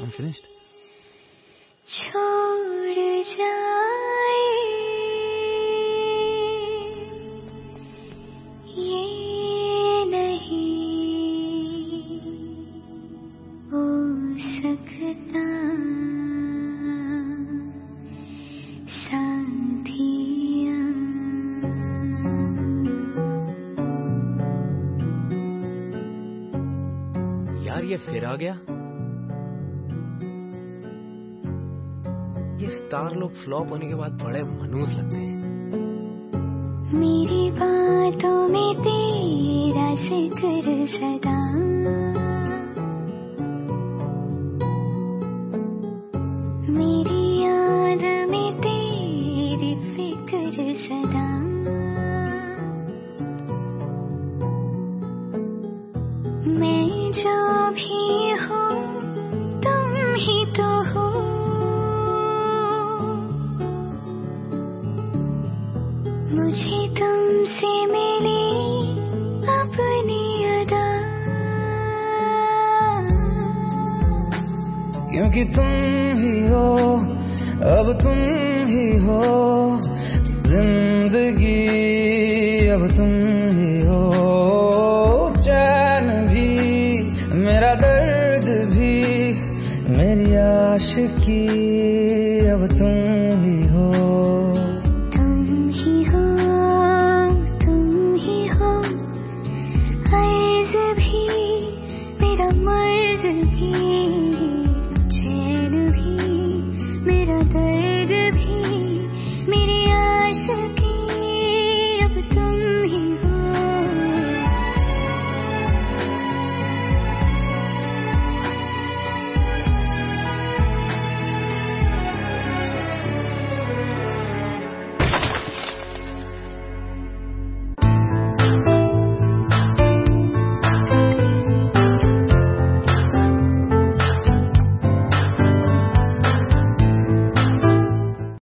I'm finished. छोड़ जाए। ये नहीं यार ये फिर आ गया? ये स्टार लोग फ्लॉप होने के बाद बड़े मनूस लगते हैं। मेरी बातों में तेरा ज़िक्र सदा। मुझे तुमसे मिली अपनी अदा। क्योंकि तुम ही हो, अब तुम ही हो, ज़िंदगी अब तुम ही हो। चैन भी, मेरा दर्द भी, मेरी आशिकी अब तुम ही हो।